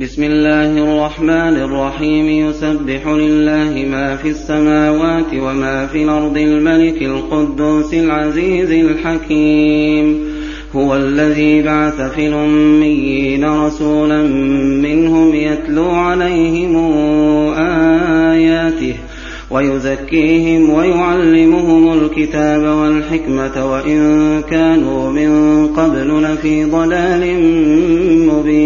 بسم الله الرحمن الرحيم. يسبح لله ما في السماوات وما في الأرض الملك القدوس العزيز الحكيم. هو الذي بعث في الأميين رسولا منهم يتلو عليهم آياته ويزكيهم ويعلمهم الكتاب والحكمة وإن كانوا من قبل لفي ضلال مبين.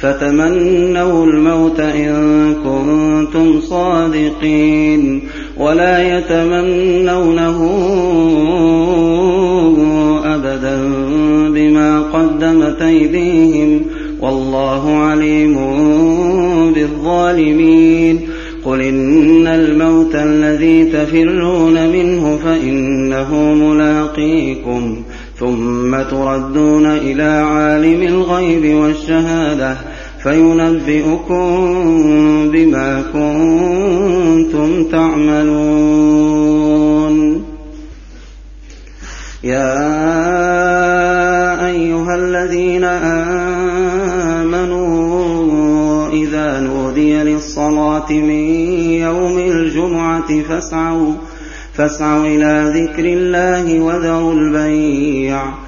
فتمنوا الموت إن كنتم صادقين ولا يتمنونه أبدا بما قدمت أيديهم والله عليم بالظالمين قل إن الموت الذي تفرون منه فإنه ملاقيكم ثم تردون إلى عالم الغيب والشهادة فينبئكم بما كنتم تعملون. يا أيها الذين آمنوا إذا نودي للصلاة من يوم الجمعة فاسعوا فاسعوا إلى ذكر الله وذروا البيع.